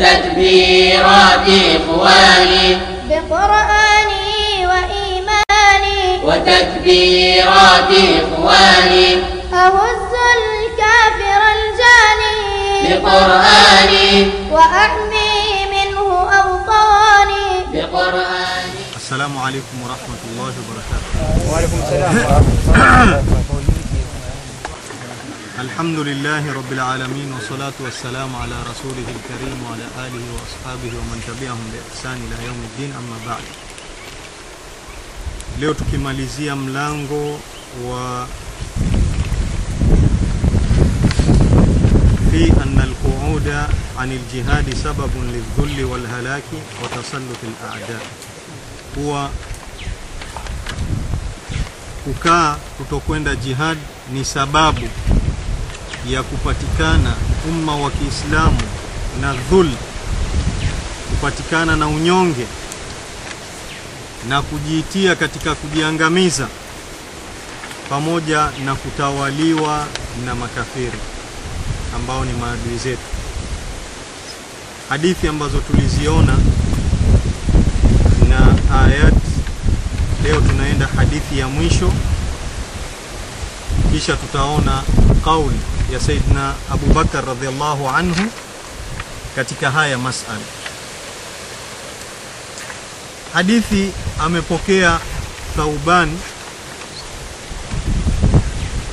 وتدبيرات إخواني بقرآني وإيماني. وتدبيرات إخواني أهز الكافر الجاني. بقرآني. وأحمي منه أوطاني. بقرآني. السلام عليكم ورحمة الله وبركاته. وعليكم السلام ورحمة الله وبركاته. الحمد لله رب العالمين والصلاة والسلام على رسوله الكريم وعلى آله وأصحابه ومن تبعهم بإحسان إلى يوم الدين أما بعد leo tukimalizia mlango wa في أن القعود عن الجهاد سبب للذل والهلاك وتسلط الأعداء هو kukaa kutokwenda jihad ni sababu ya kupatikana umma wa Kiislamu na dhul, kupatikana na unyonge na kujiitia katika kujiangamiza pamoja na kutawaliwa na makafiri ambao ni maadui zetu. Hadithi ambazo tuliziona na ayat, leo tunaenda hadithi ya mwisho, kisha tutaona kauli ya Saidina Abu Bakar radhiallahu anhu katika haya masala. Hadithi amepokea Thauban.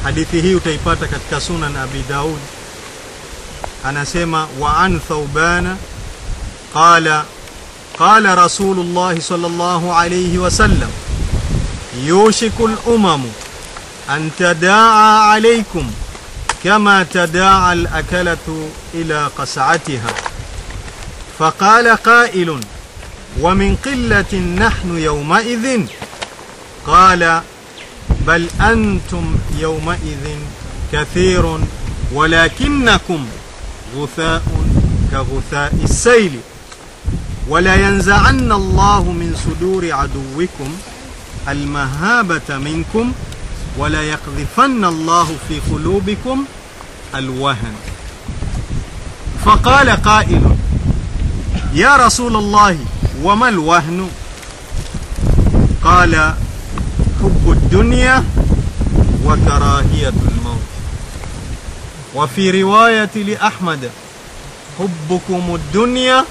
Hadithi hii utaipata katika Sunan Abi Daud. Anasema wa an Thaubana qala qala Rasulullah sallallahu alayhi wasallam yushiku al-umamu an tadaa alaykum كما تداعى الأكلة إلى قصعتها فقال قائل ومن قلة نحن يومئذ؟ قال بل أنتم يومئذ كثير ولكنكم غثاء كغثاء السيل. ولا ينزعن الله من صدور عدوكم المهابة منكم ولا يقذفن الله في قلوبكم الوهن. فقال قائل يا رسول الله وما الوهن؟ قال حب الدنيا وكراهية الموت. وفي رواية لأحمد حبكم الدنيا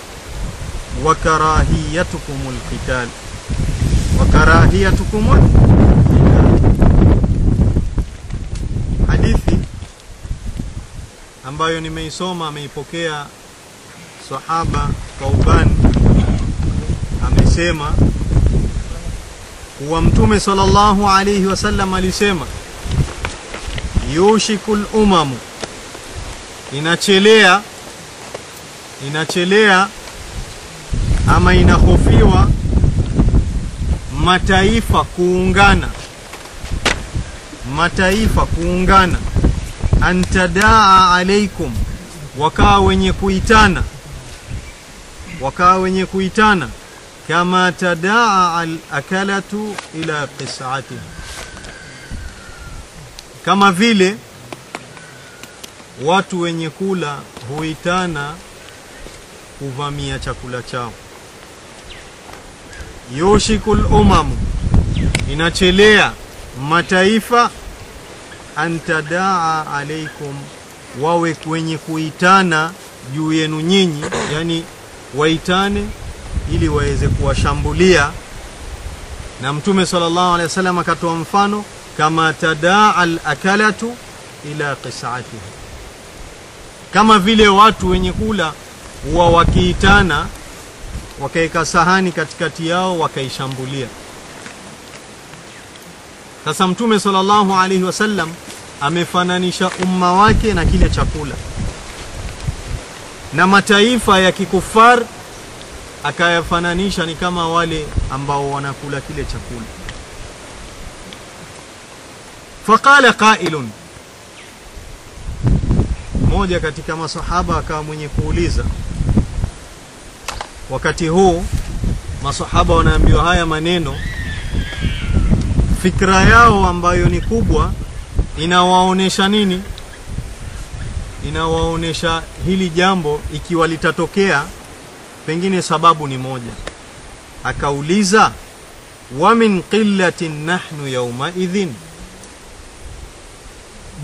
وكراهيتكم القتال. وكراهيتكم ambayo nimeisoma ameipokea sahaba Kauban amesema kuwa mtume sallallahu alayhi wasallam alisema yushikul umamu inachelea inachelea ama inahofiwa mataifa kuungana. Mataifa kuungana antadaa alaikum wakawa wenye kuitana. Wakawa wenye kuitana. Kama tadaa alakalatu ila qisatiha kama vile watu wenye kula huitana kuvamia chakula chao. Yushikul umamu inachelea mataifa antadaa alaikum wawe kwenye kuitana juu yenu nyinyi yani waitane ili waweze kuwashambulia. Na mtume sallallahu alaihi wasallam akatoa mfano kama tadaa al-akalatu ila qisatiha kama vile watu wenye kula huwa wakiitana wakaweka sahani katikati yao wakaishambulia sasa mtume sallallahu alaihi wasallam amefananisha umma wake na kile chakula. Na mataifa ya kikufar akayafananisha ni kama wale ambao wanakula kile chakula. Faqala qailun. Mmoja katika masahaba akawa mwenye kuuliza. Wakati huu masahaba wanaambiwa haya maneno fikra yao ambayo ni kubwa inawaonesha nini? Inawaonesha hili jambo ikiwa litatokea pengine sababu ni moja. Akauliza wa min qillatin nahnu yaumaidhin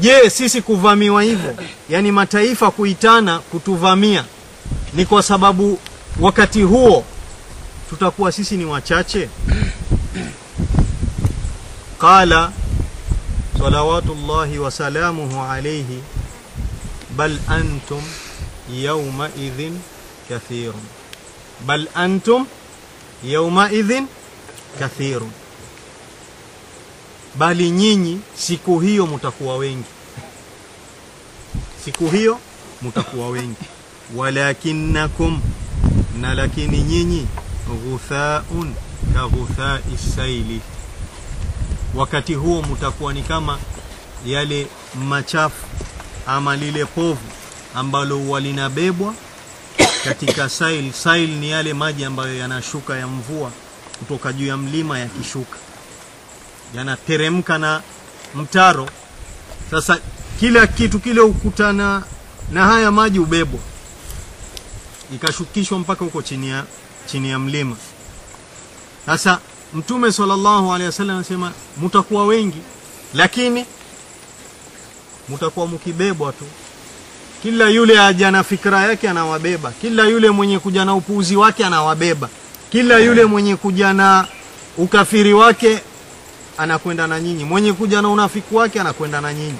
je sisi kuvamiwa hivyo? Yani mataifa kuitana kutuvamia ni kwa sababu wakati huo tutakuwa sisi ni wachache qala salawatullahi wasalamuhu alaihi bal antum yaumaidhin kathirun. Bal antum yaumaidhin kathirun. Bali nyinyi siku hiyo mutakuwa wengi. Siku hiyo mutakuwa wengi. Walakinnakum na lakini nyinyi ghuthaun ka ghuthai saili wakati huo mtakuwa ni kama yale machafu ama lile povu ambalo walinabebwa katika sail. Sail ni yale maji ambayo yanashuka ya mvua kutoka juu ya mlima yakishuka. Yanateremka na mtaro. Sasa kila kitu kile ukutana na haya maji ubebwa ikashukishwa mpaka huko chini ya chini ya mlima. Sasa mtume sallallahu alaihi wasallam anasema mtakuwa wengi lakini mtakuwa mkibebwa tu. Kila yule aja na fikra yake anawabeba. Kila yule mwenye kuja na upuuzi wake anawabeba. Kila yule mwenye kuja na ukafiri wake anakwenda na nyinyi. Mwenye kuja na unafiki wake anakwenda na nyinyi.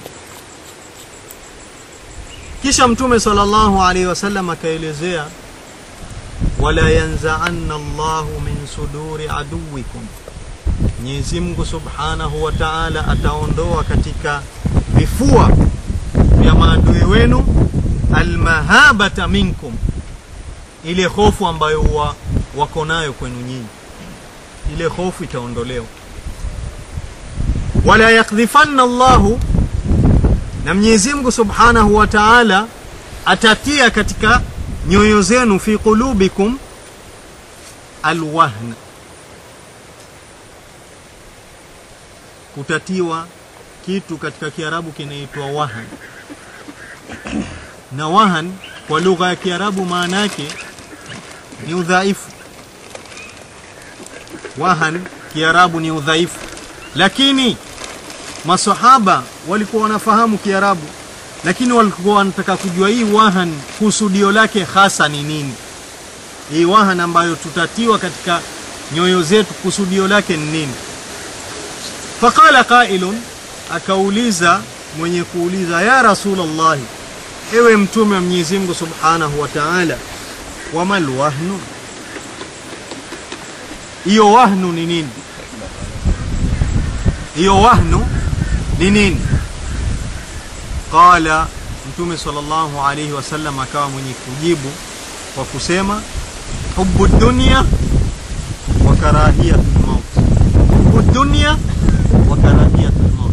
Kisha mtume sallallahu alaihi wasallam akaelezea wala yanzaanna Allahu min suduri aduwikum. Mwenyezi Subhanahu wa Ta'ala ataondoa katika vifua vya maadui wenu almahabata minkum ile hofu ambayo wa, wako nayo kwenu nyinyi. Ile hofu itaondolewa. Wala yakdhifanna Allahu na Mwenyezi Mungu Subhanahu wa Ta'ala atatia katika nyoyo zenu fi qulubikum alwahn. Kutatiwa kitu katika Kiarabu kinaitwa wahan na wahan kwa lugha ya Kiarabu maana yake ni udhaifu. Wahan Kiarabu ni udhaifu. Lakini masahaba walikuwa wanafahamu Kiarabu lakini walikuwa wanataka kujua hii wahan kusudio lake hasa ni nini. Hii wahan ambayo tutatiwa katika nyoyo zetu kusudio lake ni nini. Faqala qailun akauliza mwenye kuuliza ya rasulullah ewe mtume wa Mwenyezi Mungu Subhanahu wa Ta'ala wamal wahnu? Hiyo wahnu ni nini? Hiyo wahnu ni nini qala mtume sallallahu alayhi wasallam akawa mwenye kujibu kwa kusema hubbu dunya wa karahiyatul maut. Hubbu dunya wa karahiyatul maut.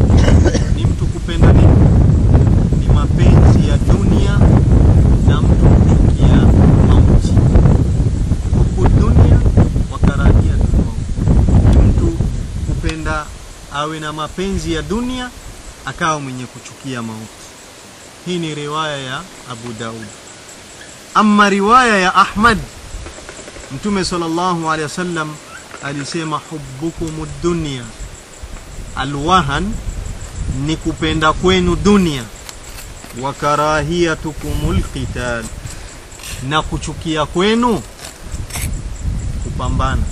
Ni mtu kupenda nini? Ni mapenzi ya dunia na mtu kuchukia mauti. Hubbu dunya wa karahiyatul maut. Mtu kupenda awe na mapenzi ya dunia akawa mwenye kuchukia mauti hii ni riwaya ya Abu Daud. Ama riwaya ya Ahmad Mtume sallallahu alaihi wasallam alisema hubbukum dunya alwahan ni kupenda kwenu dunia wa karahiyatukumul qital na kuchukia kwenu kupambana.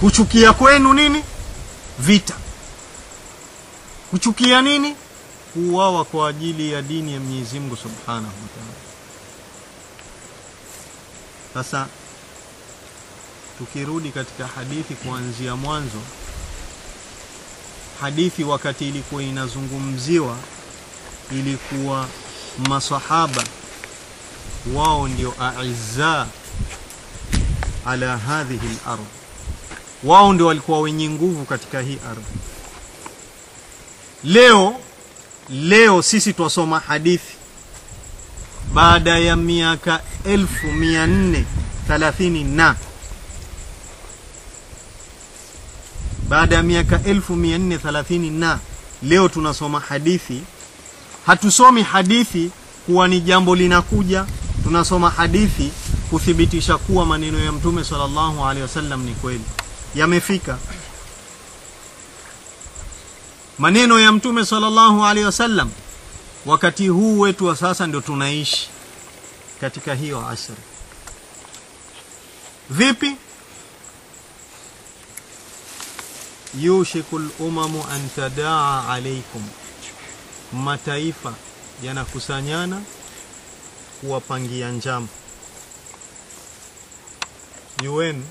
Kuchukia kwenu nini? Vita. Kuchukia nini kuuawa kwa ajili ya dini ya Mwenyezi Mungu Subhanahu wa Ta'ala. Sasa tukirudi katika hadithi kuanzia mwanzo hadithi wakati ilikuwa inazungumziwa ilikuwa masahaba wao ndio aizza ala hadhihi al-ardh wao ndio walikuwa wenye nguvu katika hii ardhi. Leo leo sisi twasoma hadithi. Baada ya miaka elfu mia nne thalathini na baada ya miaka elfu mia nne thalathini na leo tunasoma hadithi. Hatusomi hadithi kuwa ni jambo linakuja tunasoma hadithi kuthibitisha kuwa maneno ya mtume sallallahu alaihi wasallam ni kweli. Yamefika maneno ya mtume sallallahu alaihi wasallam wakati huu wetu wa sasa ndio tunaishi katika hiyo asri vipi? Yushiku lumamu an tadaa alaikum mataifa yanakusanyana kuwapangia njama. UN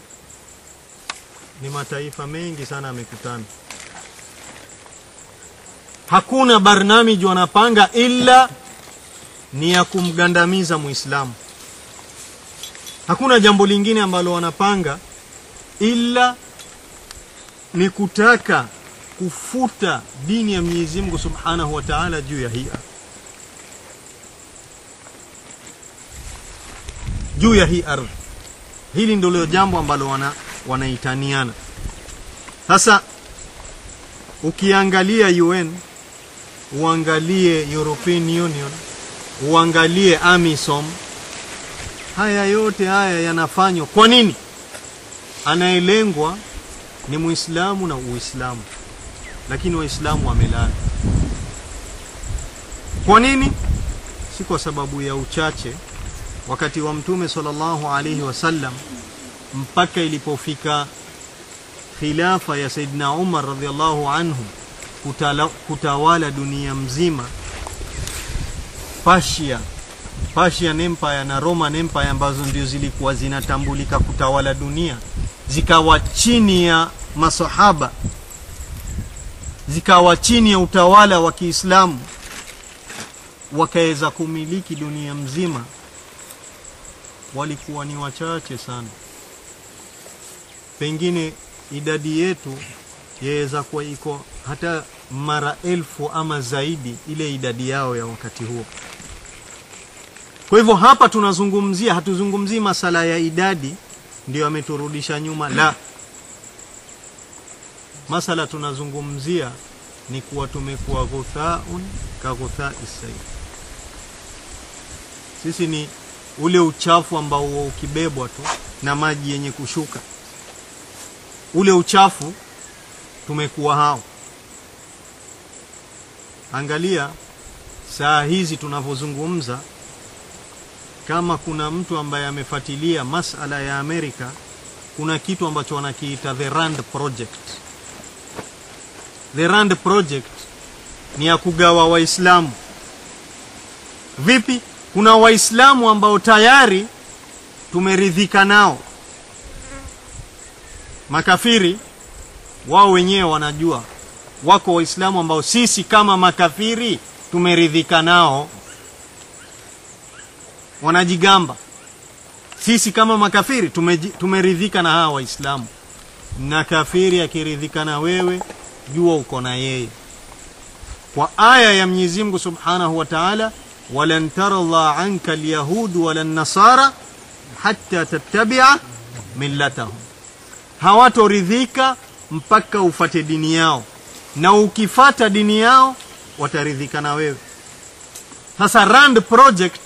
ni mataifa mengi sana yamekutana hakuna barnamiji wanapanga ila ni ya kumgandamiza muislamu. Hakuna jambo lingine ambalo wanapanga ila ni kutaka kufuta dini ya Mwenyezi Mungu Subhanahu wa Ta'ala juu ya hii. Juu ya hii ardhi. Hili ndilo jambo ambalo wana wanaitaniana. Sasa ukiangalia UN uangalie European Union. Uangalie AMISOM. Haya yote haya yanafanywa kwa nini? Anayelengwa ni Muislamu na Uislamu. Lakini Waislamu wamelala. Kwa nini? Si kwa sababu ya uchache. Wakati wa mtume sallallahu alaihi wasallam mpaka ilipofika khilafa ya Saidina Umar radhiallahu anhu kutala, kutawala dunia mzima. Persia. Persian Empire na Roman Empire ambazo ndio zilikuwa zinatambulika kutawala dunia. Zikawa chini ya masahaba. Zikawa chini ya utawala wa Kiislamu. Wakaweza kumiliki dunia mzima. Walikuwa ni wachache sana. Pengine idadi yetu yaweza kuwa iko hata mara elfu ama zaidi ile idadi yao ya wakati huo. Kwa hivyo hapa tunazungumzia hatuzungumzii masala ya idadi ndio ameturudisha nyuma. La masala tunazungumzia ni kuwa tumekuwa ghuthaun ka ghuthai sisi ni ule uchafu ambao ukibebwa tu na maji yenye kushuka. Ule uchafu tumekuwa hao. Angalia saa hizi tunavyozungumza kama kuna mtu ambaye amefuatilia masala ya Amerika kuna kitu ambacho wanakiita the Rand Project. The Rand Project ni ya kugawa waislamu. Vipi? Kuna waislamu ambao tayari tumeridhika nao. Makafiri wao wenyewe wanajua. Wako waislamu ambao sisi kama makafiri tumeridhika nao. Wanajigamba. Sisi kama makafiri tume, tumeridhika na hawa waislamu. Na kafiri akiridhika na wewe jua uko na yeye. Kwa aya ya Mwenyezi Mungu Subhanahu wa Ta'ala walan tarda anka alyahud wala nasara hatta tattabi'a millatahum. Hawatoridhika mpaka ufate dini yao. Na ukifata dini yao wataridhika na wewe. Sasa Rand Project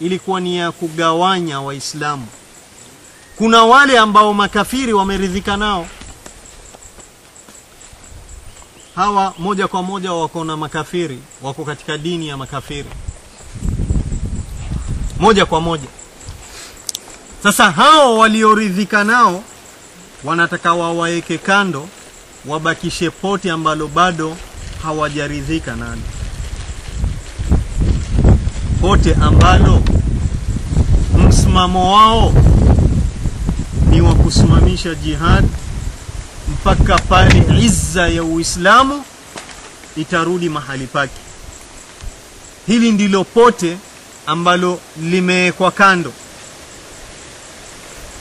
ilikuwa ni ya kugawanya waislamu. Kuna wale ambao makafiri wameridhika nao. Hawa moja kwa moja wako na makafiri wako katika dini ya makafiri. Moja kwa moja. Sasa hao walioridhika nao wanataka wawaeke kando wabakishe poti ambalo bado hawajaridhika nalo pote ambalo msimamo wao ni wa kusimamisha jihad mpaka pale izza ya Uislamu itarudi mahali pake. Hili ndilo pote ambalo limewekwa kando.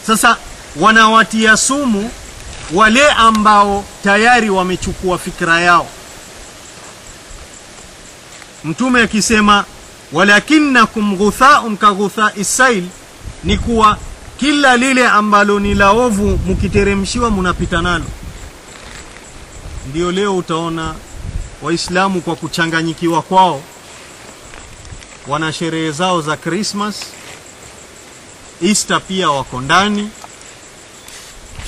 Sasa wanawatia sumu wale ambao tayari wamechukua fikra yao. Mtume akisema walakinnakum ghuthaun ka sail, ni kuwa kila lile ambalo ni laovu mkiteremshiwa munapita nalo. Ndio leo utaona Waislamu kwa kuchanganyikiwa kwao wana sherehe zao za Christmas, Easter pia wako ndani,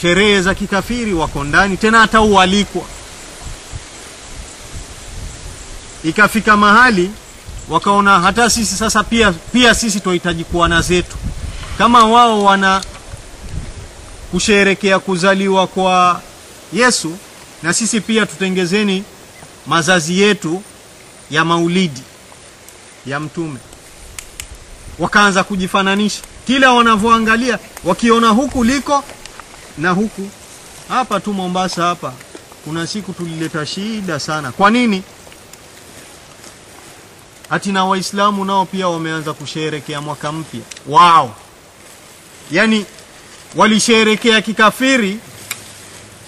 sherehe za kikafiri wako ndani, tena hata ualikwa. Ikafika mahali wakaona hata sisi sasa pia, pia sisi tunahitaji kuwa na zetu, kama wao wana kusherekea kuzaliwa kwa Yesu, na sisi pia tutengezeni mazazi yetu ya maulidi ya mtume. Wakaanza kujifananisha, kila wanavyoangalia wakiona huku liko na huku. Hapa tu Mombasa hapa kuna siku tulileta shida sana. Kwa nini? Hati na Waislamu nao pia wameanza kusherekea mwaka mpya wao, yaani walisherekea kikafiri,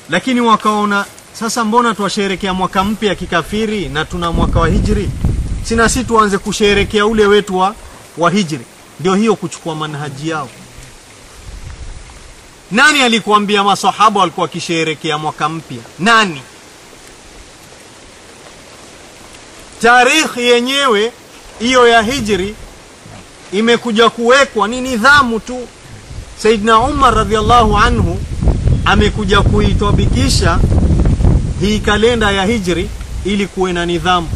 lakini wakaona sasa, mbona twasherekea mwaka mpya kikafiri na tuna mwaka wa hijri? Sina si tuanze kusherekea ule wetu wa, wa hijri. Ndio hiyo kuchukua manhaji yao. Nani alikuambia masahaba walikuwa wakisherehekea mwaka mpya? Nani? Tarikhi yenyewe hiyo ya hijri imekuja kuwekwa, ni nidhamu tu. Saidna Umar radhiallahu anhu amekuja kuitwabikisha hii kalenda ya hijri ili kuwe na nidhamu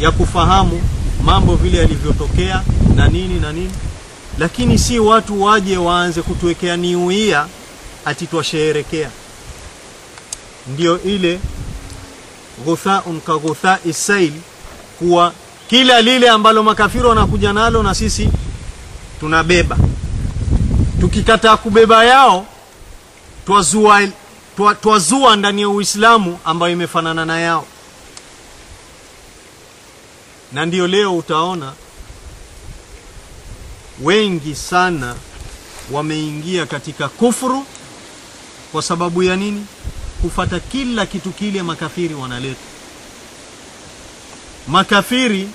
ya kufahamu mambo vile yalivyotokea na nini na nini, lakini si watu waje waanze kutuwekea niuia ati twasherekea. Ndio ile ghuthaun ka ghuthai sail, kuwa kila lile ambalo makafiri wanakuja nalo na sisi tunabeba. Tukikataa kubeba yao twazua, twa, twazua ndani ya Uislamu ambayo imefanana na yao na ndio leo utaona wengi sana wameingia katika kufuru kwa sababu ya nini? Kufata kila kitu kile makafiri wanaleta. Makafiri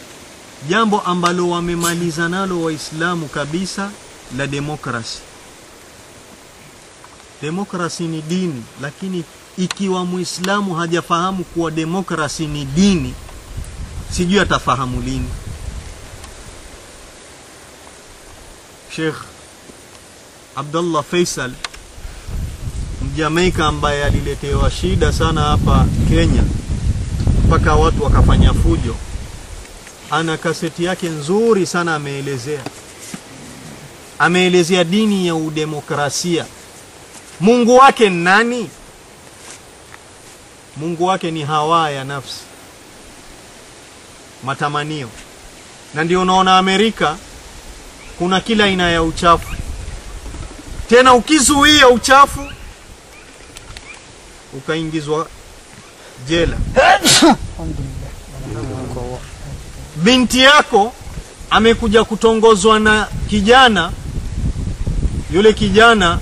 jambo ambalo wamemaliza nalo Waislamu kabisa la demokrasi. Demokrasi ni dini, lakini ikiwa Muislamu hajafahamu kuwa demokrasi ni dini sijui atafahamu lini. Sheikh Abdullah Faisal Mjamaika ambaye aliletewa shida sana hapa Kenya mpaka watu wakafanya fujo, ana kaseti yake nzuri sana, ameelezea ameelezea dini ya udemokrasia. Mungu wake ni nani? Mungu wake ni hawa ya nafsi matamanio. Na ndio unaona Amerika kuna kila aina ya uchafu. Tena ukizuia uchafu ukaingizwa jela. Binti yako amekuja kutongozwa na kijana, yule kijana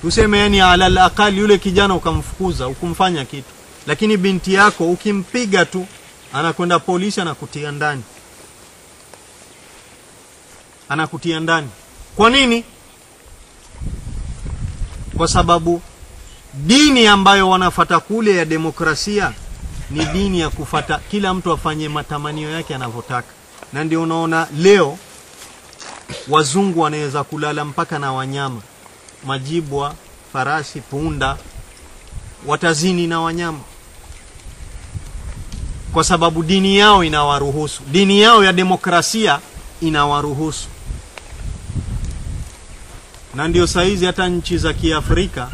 tuseme, yani alal akali, yule kijana ukamfukuza, ukumfanya kitu, lakini binti yako ukimpiga tu anakwenda polisi, anakutia ndani, anakutia ndani. Kwa nini? Kwa sababu dini ambayo wanafata kule ya demokrasia ni dini ya kufata kila mtu afanye matamanio yake anavyotaka, na ndio unaona leo wazungu wanaweza kulala mpaka na wanyama, majibwa, farasi, punda, watazini na wanyama. Kwa sababu dini yao inawaruhusu, dini yao ya demokrasia inawaruhusu. Na ndio saizi hata nchi za Kiafrika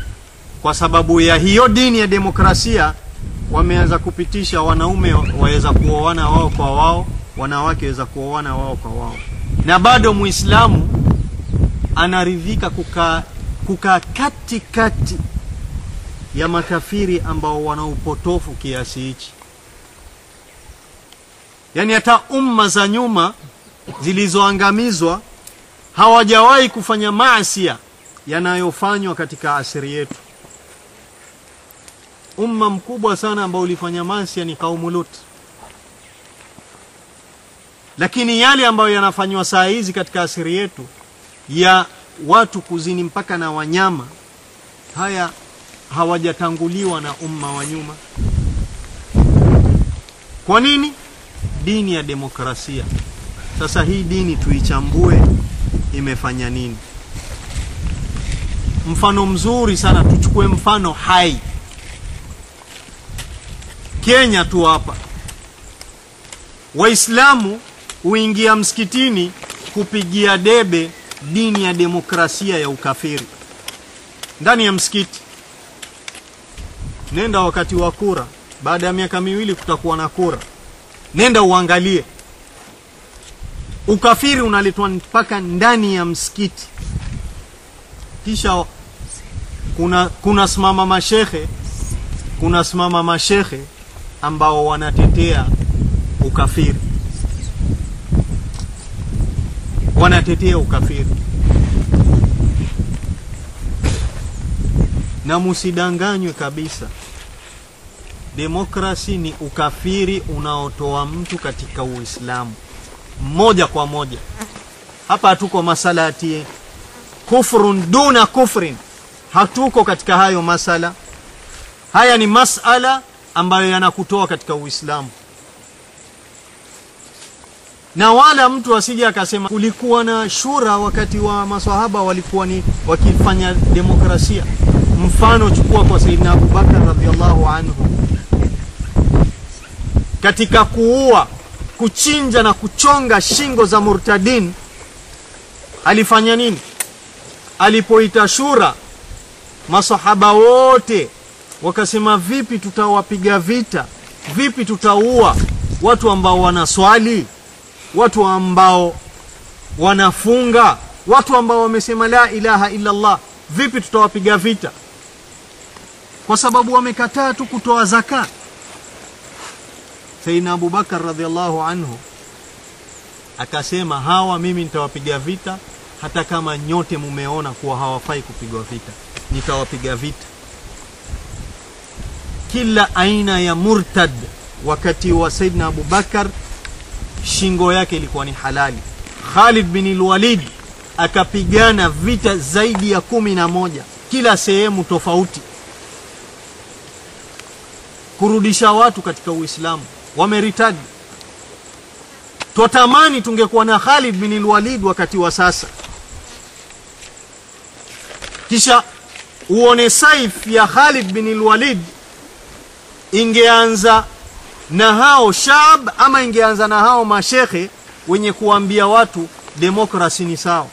kwa sababu ya hiyo dini ya demokrasia wameanza kupitisha wanaume waweza kuoana wao kwa wao, wanawake waweza kuoana wao kwa wao, na bado Muislamu anaridhika kukaa kukaa kati ya makafiri ambao wana upotofu kiasi hichi. Yaani hata umma za nyuma zilizoangamizwa hawajawahi kufanya maasia yanayofanywa katika asiri yetu. Umma mkubwa sana ambao ulifanya maasi ni kaumu Lut, lakini yale ambayo yanafanywa saa hizi katika asiri yetu ya watu kuzini mpaka na wanyama, haya hawajatanguliwa na umma wa nyuma. Kwa nini? Dini ya demokrasia. Sasa hii dini tuichambue, imefanya nini mfano mzuri sana tuchukue mfano hai kenya tu hapa. Waislamu huingia msikitini kupigia debe dini ya demokrasia ya ukafiri. Ndani ya msikiti. Nenda wakati wa kura. Baada ya miaka miwili kutakuwa na kura. Nenda uangalie. Ukafiri unaletwa mpaka ndani ya msikiti. Kisha kuna kuna simama mashehe kuna simama mashehe ambao wanatetea ukafiri. Wanatetea ukafiri. Na musidanganywe kabisa. Demokrasi ni ukafiri unaotoa mtu katika uislamu. Moja kwa moja. Hapa hatuko masala ati kufrun duna kufrin. Hatuko katika hayo masala. Haya ni masala ambayo yanakutoa katika uislamu. Na wala mtu asije akasema kulikuwa na shura wakati wa maswahaba walikuwa ni wakifanya demokrasia. Mfano chukua kwa saidina abubakar radhiallahu anhu. Katika kuua kuchinja na kuchonga shingo za murtadin alifanya nini? Alipoita shura masahaba wote wakasema vipi tutawapiga vita? Vipi tutaua watu ambao wanaswali? Watu ambao wanafunga? Watu ambao wamesema la ilaha illa Allah vipi tutawapiga vita? Kwa sababu wamekataa tu kutoa zaka. Abu bakar radhiallahu anhu akasema hawa mimi nitawapiga vita hata kama nyote mumeona kuwa hawafai kupigwa vita nitawapiga vita kila aina ya murtad. Wakati wa Saidna Abubakar shingo yake ilikuwa ni halali. Khalid bin Walid akapigana vita zaidi ya kumi na moja kila sehemu tofauti. Kurudisha watu katika Uislamu Wameritaji, twatamani tungekuwa na Khalid bin Walid wakati wa sasa. Kisha uone saif ya Khalid bin Walid ingeanza na hao shab ama ingeanza na hao mashekhe wenye kuambia watu demokrasi ni sawa?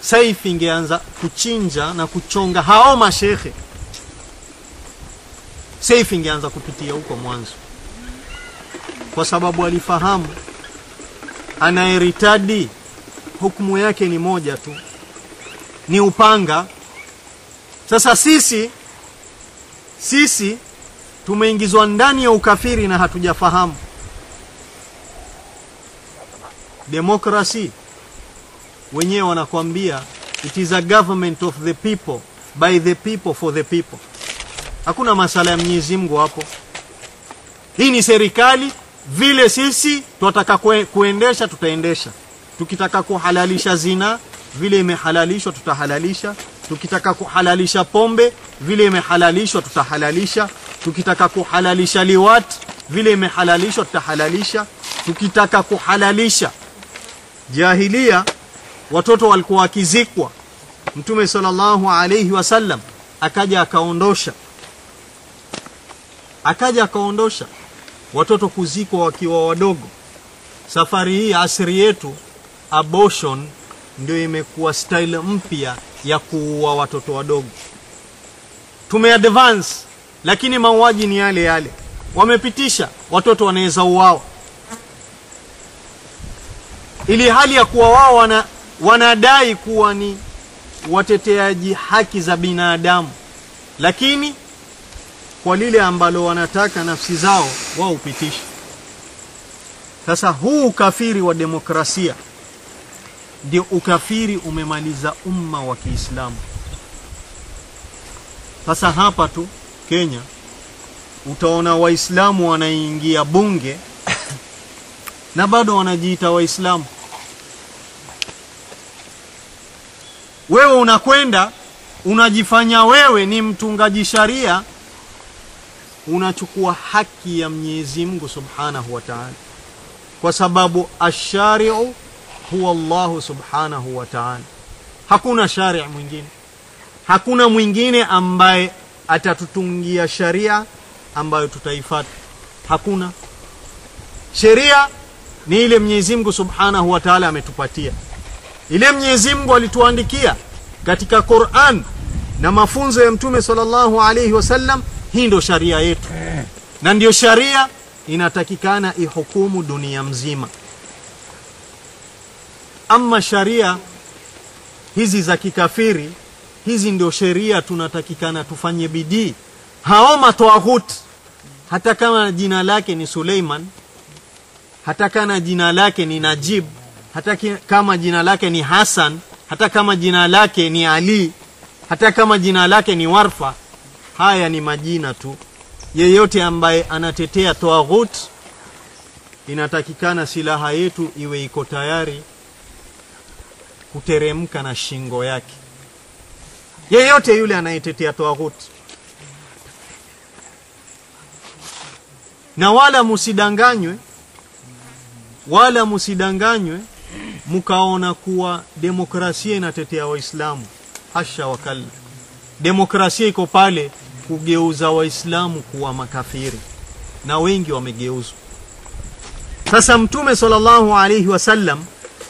Saifi ingeanza kuchinja na kuchonga hao mashekhe. Saif ingeanza kupitia huko mwanzo. Kwa sababu alifahamu anaeritadi hukumu yake ni moja tu ni upanga. Sasa sisi sisi tumeingizwa ndani ya ukafiri na hatujafahamu. Demokrasi wenyewe wanakwambia it is a government of the people by the people for the people. Hakuna masala ya Mwenyezi Mungu hapo. Hii ni serikali vile sisi tunataka kuendesha tutaendesha. Tukitaka kuhalalisha zina vile imehalalishwa tutahalalisha tukitaka kuhalalisha pombe vile imehalalishwa tutahalalisha. Tukitaka kuhalalisha liwat vile imehalalishwa tutahalalisha. Tukitaka kuhalalisha jahilia watoto walikuwa wakizikwa. Mtume sallallahu alayhi wasallam akaja akaondosha. Akaja akaondosha watoto kuzikwa wakiwa wadogo. Safari hii asiri yetu abortion ndio imekuwa style mpya ya kuua watoto wadogo. Tumeadvance lakini mauaji ni yale yale. Wamepitisha watoto wanaweza uawa. Ili hali ya kuwa wao wana, wanadai kuwa ni wateteaji haki za binadamu. Lakini kwa lile ambalo wanataka nafsi zao wao hupitisha. sasa huu ukafiri wa demokrasia ndio ukafiri umemaliza umma wa Kiislamu. Sasa hapa tu Kenya utaona waislamu wanaingia bunge na bado wanajiita waislamu. Wewe unakwenda unajifanya wewe ni mtungaji sharia unachukua haki ya Mwenyezi Mungu Subhanahu wa Ta'ala. Kwa sababu ashari'u huwa Allahu subhanahu wa ta'ala. Hakuna shari mwingine, hakuna mwingine ambaye atatutungia sharia ambayo tutaifuata. Hakuna sheria, ni ile Mwenyezi Mungu subhanahu wa ta'ala ametupatia, ile Mwenyezi Mungu alituandikia katika Qur'an na mafunzo ya Mtume sallallahu alayhi wasallam. Hii ndio sharia yetu, na ndio sharia inatakikana ihukumu dunia mzima. Ama sharia hizi za kikafiri, hizi ndio sheria tunatakikana tufanye bidii. Hao matwaghut, hata kama jina lake ni Suleiman, hata kama jina lake ni Najib, hata kama jina lake ni Hassan, hata kama jina lake ni Ali, hata kama jina lake ni Warfa, haya ni majina tu. Yeyote ambaye anatetea toahut inatakikana silaha yetu iwe iko tayari kuteremka na shingo yake. Yeyote yule anayetetea tawaghut, na wala musidanganywe, wala musidanganywe mkaona kuwa demokrasia inatetea Waislamu. Hasha wakalla, demokrasia iko pale kugeuza Waislamu kuwa makafiri, na wengi wamegeuzwa. Sasa Mtume sallallahu alaihi wasallam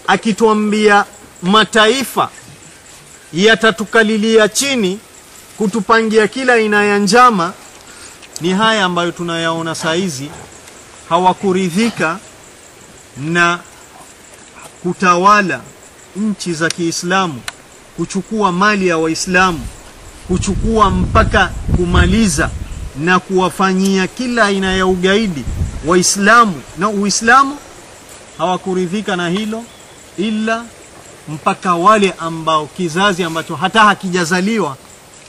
akituambia mataifa yatatukalilia chini kutupangia kila aina ya njama, ni haya ambayo tunayaona saa hizi. Hawakuridhika na kutawala nchi za Kiislamu, kuchukua mali ya Waislamu, kuchukua mpaka kumaliza na kuwafanyia kila aina ya ugaidi Waislamu na Uislamu. Hawakuridhika na hilo, ila mpaka wale ambao kizazi ambacho hata hakijazaliwa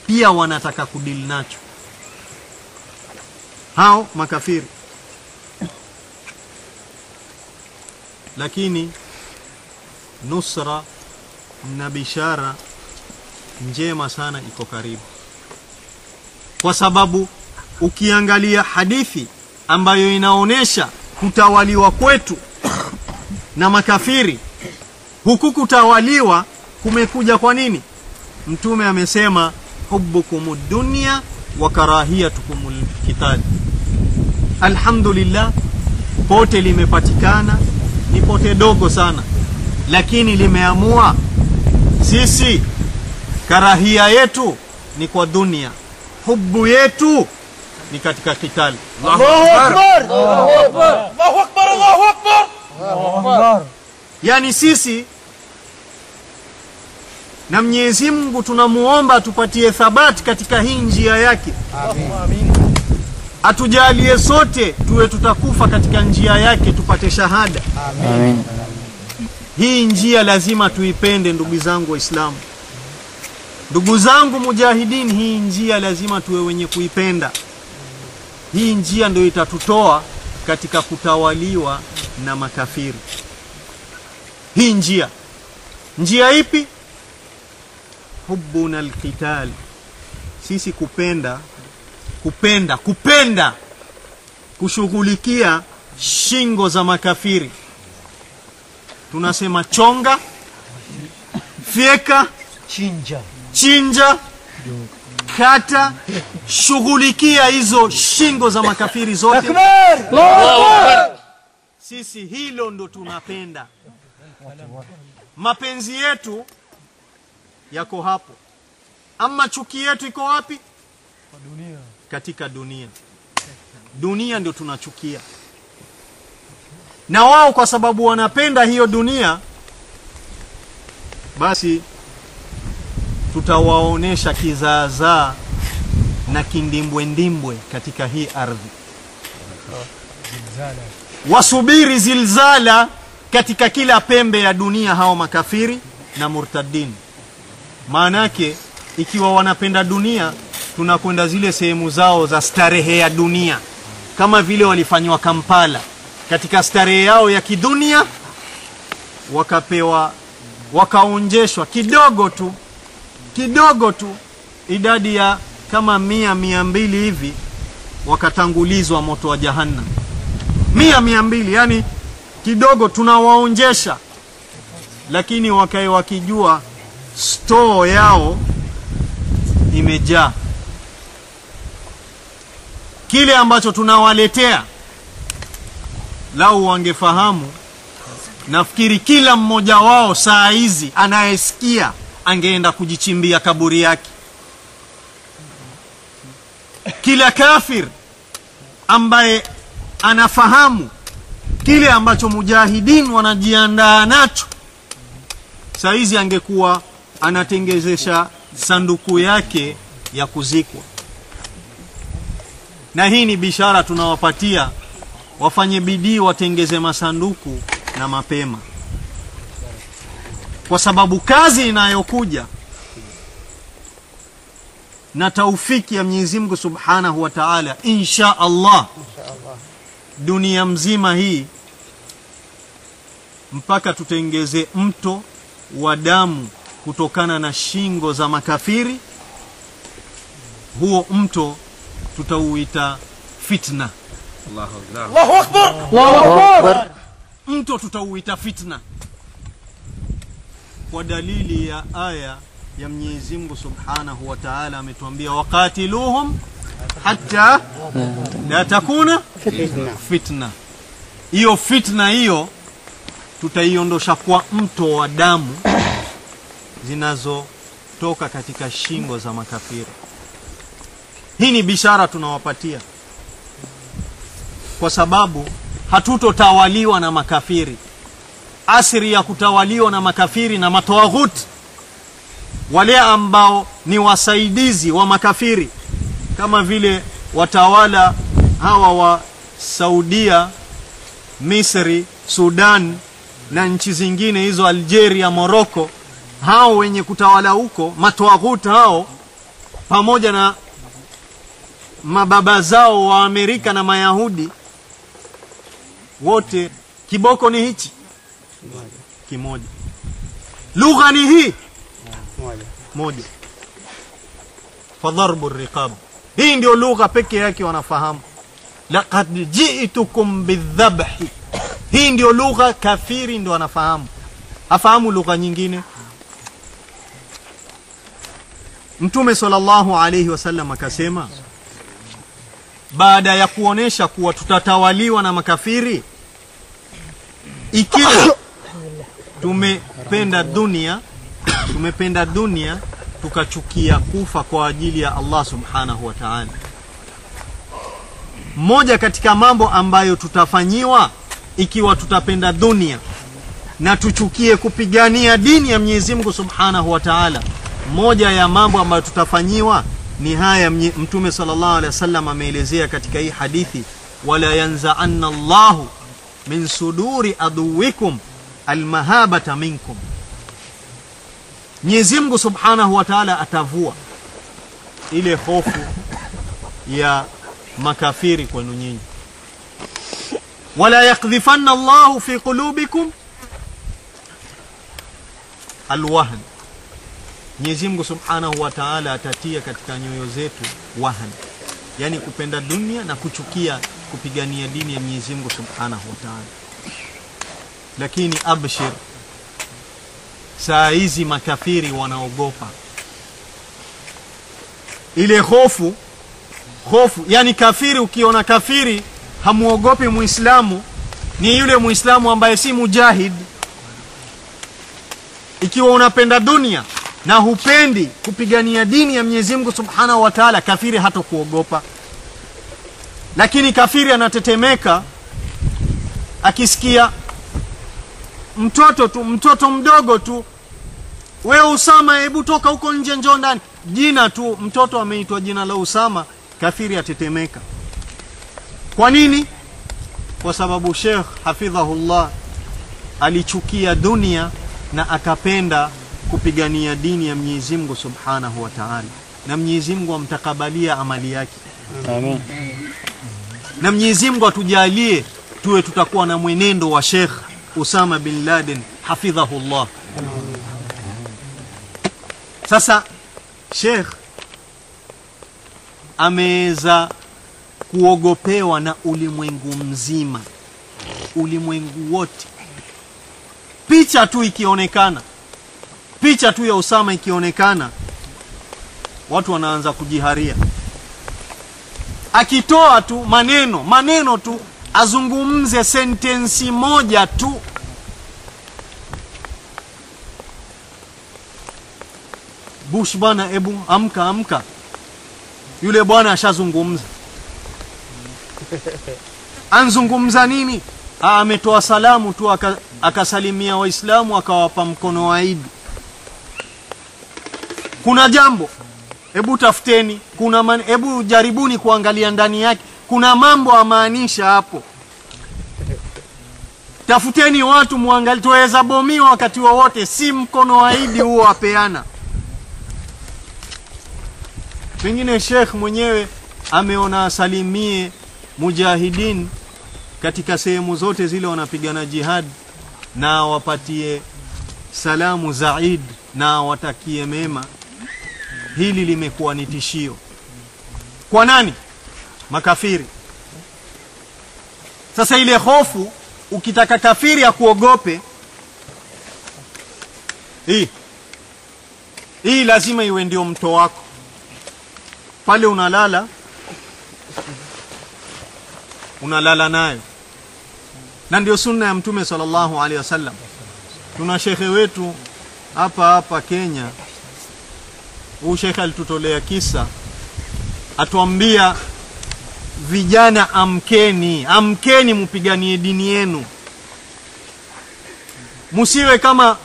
pia wanataka kudili nacho, hao makafiri. Lakini nusra na bishara njema sana iko karibu, kwa sababu ukiangalia hadithi ambayo inaonyesha kutawaliwa kwetu na makafiri, huku kutawaliwa kumekuja kwa nini? Mtume amesema hubbukum dunya wa karahiyatukum lkitali. Alhamdulillah, pote limepatikana, ni pote dogo sana, lakini limeamua sisi karahia yetu ni kwa dunia, hubu yetu ni katika kitali. Allahu akbar, Allahu akbar, Allahu akbar, Allahu akbar. Yani sisi na Mwenyezi Mungu tunamuomba atupatie thabati katika hii njia yake, atujalie sote tuwe tutakufa katika njia yake, tupate shahada. Hii njia lazima tuipende, ndugu zangu Waislamu, ndugu zangu mujahidin, hii njia lazima tuwe wenye kuipenda. Hii njia ndio itatutoa katika kutawaliwa na makafiri. Hii njia, njia ipi? Hubbuna alqital, sisi kupenda, kupenda, kupenda kushughulikia shingo za makafiri tunasema chonga, fyeka, Chinja. chinja, kata, shughulikia hizo shingo za makafiri zote. Sisi hilo ndo tunapenda. Mapenzi yetu yako hapo, ama chuki yetu iko wapi? Kwa dunia. Katika dunia. Dunia ndio tunachukia na wao kwa sababu wanapenda hiyo dunia, basi tutawaonesha kizaazaa na kindimbwendimbwe katika hii ardhi. Wasubiri zilzala katika kila pembe ya dunia, hao makafiri na murtadin. Maana yake ikiwa wanapenda dunia, tunakwenda zile sehemu zao za starehe ya dunia, kama vile walifanywa Kampala. Katika starehe yao ya kidunia wakapewa wakaonjeshwa. Kidogo tu kidogo tu. Idadi ya kama mia mia mbili hivi wakatangulizwa moto wa jahannam. Mia mia mbili yani kidogo tunawaonjesha. Lakini wakae wakijua store yao imejaa. Kile ambacho tunawaletea lau wangefahamu nafikiri kila mmoja wao saa hizi anayesikia angeenda kujichimbia kaburi yake. Kila kafir ambaye anafahamu kile ambacho mujahidin wanajiandaa nacho saa hizi angekuwa anatengezesha sanduku yake ya kuzikwa. Na hii ni bishara tunawapatia wafanye bidii watengeze masanduku na mapema. Kwa sababu kazi inayokuja na taufiki ya Mwenyezi Mungu Subhanahu wa Ta'ala insha Allah dunia mzima hii mpaka tutengeze mto wa damu kutokana na shingo za makafiri huo mto tutauita fitna. Allahu Akbar. Allahu Akbar! Mto tutauita fitna. Kwa dalili ya aya ya Mwenyezi Mungu Subhanahu wa Ta'ala ametuambia waqatiluhum hatta la takuna fitna. Hiyo fitna hiyo tutaiondosha kwa mto wa damu zinazotoka katika shingo za makafiri. Hii ni bishara tunawapatia. Kwa sababu hatutotawaliwa na makafiri. Asiri ya kutawaliwa na makafiri na matawaghuti wale ambao ni wasaidizi wa makafiri. Kama vile watawala hawa wa Saudia, Misri, Sudan na nchi zingine hizo Algeria, Morocco, hao wenye kutawala huko matwaghut hao pamoja na mababa zao wa Amerika na Mayahudi wote kiboko ni hichi? Kimoja, lugha ni hii? Moja, fadharbu riqab. Hii ndio lugha peke yake wanafahamu. Laqad ji'tukum bidhabhi, hii ndio lugha kafiri ndio wanafahamu, afahamu lugha nyingine. Mtume sallallahu alayhi wasallam akasema baada ya kuonesha kuwa tutatawaliwa na makafiri ikiwa tumependa dunia tumependa dunia tukachukia kufa kwa ajili ya Allah subhanahu wa ta'ala. Moja katika mambo ambayo tutafanyiwa ikiwa tutapenda dunia na tuchukie kupigania dini ya Mwenyezi Mungu subhanahu wa ta'ala moja ya mambo ambayo tutafanyiwa ni haya mtume sallallahu alaihi wasallam ameelezea katika hii hadithi wala yanza'anna Allahu min suduri aduwikum almahabata minkum. Mwenyezi Mungu Subhanahu wa Ta'ala atavua ile hofu ya makafiri kwenu nyinyi. Wala yakdhifanna Allahu fi qulubikum alwahn Mwenyezi Mungu Subhanahu wa Ta'ala atatia katika nyoyo zetu wahan yani kupenda dunia na kuchukia kupigania dini ya Mwenyezi Mungu Subhanahu wa Ta'ala. Lakini abshir saa hizi makafiri wanaogopa. Ile hofu hofu yani kafiri ukiona kafiri hamuogopi muislamu ni yule muislamu ambaye si mujahid. Ikiwa unapenda dunia na hupendi kupigania dini ya Mwenyezi Mungu Subhanahu wa Ta'ala kafiri hatokuogopa lakini kafiri anatetemeka akisikia mtoto tu mtoto mdogo tu wewe Usama hebu toka huko nje njoo ndani. Jina tu mtoto ameitwa jina la Usama kafiri atetemeka. Kwa nini? Kwa sababu Sheikh hafidhahullah alichukia dunia na akapenda kupigania dini ya Mwenyezi Mungu Subhanahu wa Ta'ala na Mwenyezi Mungu amtakabalia amali yake Amen. na Mwenyezi Mungu atujalie tuwe tutakuwa na mwenendo wa Sheikh Usama bin Laden hafidhahullah. Sasa Sheikh ameweza kuogopewa na ulimwengu mzima, ulimwengu wote. picha tu ikionekana picha tu ya usama ikionekana watu wanaanza kujiharia. Akitoa tu maneno maneno tu azungumze sentensi moja tu. Bush bwana ebu amka amka. Yule bwana ashazungumza. Anzungumza nini? Ah, ametoa salamu tu aka- akasalimia waislamu akawapa mkono wa idi kuna jambo hebu tafuteni. Kuna man, hebu jaribuni kuangalia ndani yake. Kuna mambo amaanisha hapo. Tafuteni watu muangalie, tuweza bomiwa wakati wowote wa si mkono waidi huo apeana pengine shekh mwenyewe ameona asalimie mujahidin katika sehemu zote zile wanapigana jihad na wapatie salamu za Eid na watakie mema hili limekuwa ni tishio. Kwa nani? Makafiri. Sasa ile hofu ukitaka kafiri akuogope hii hii lazima iwe ndio mto wako. Pale unalala unalala nayo. Na ndio sunna ya mtume sallallahu alaihi wasallam. Tuna shekhe wetu hapa hapa Kenya huu shekhe alitutolea kisa. Atuambia vijana amkeni amkeni mpiganie dini yenu. Msiwe kama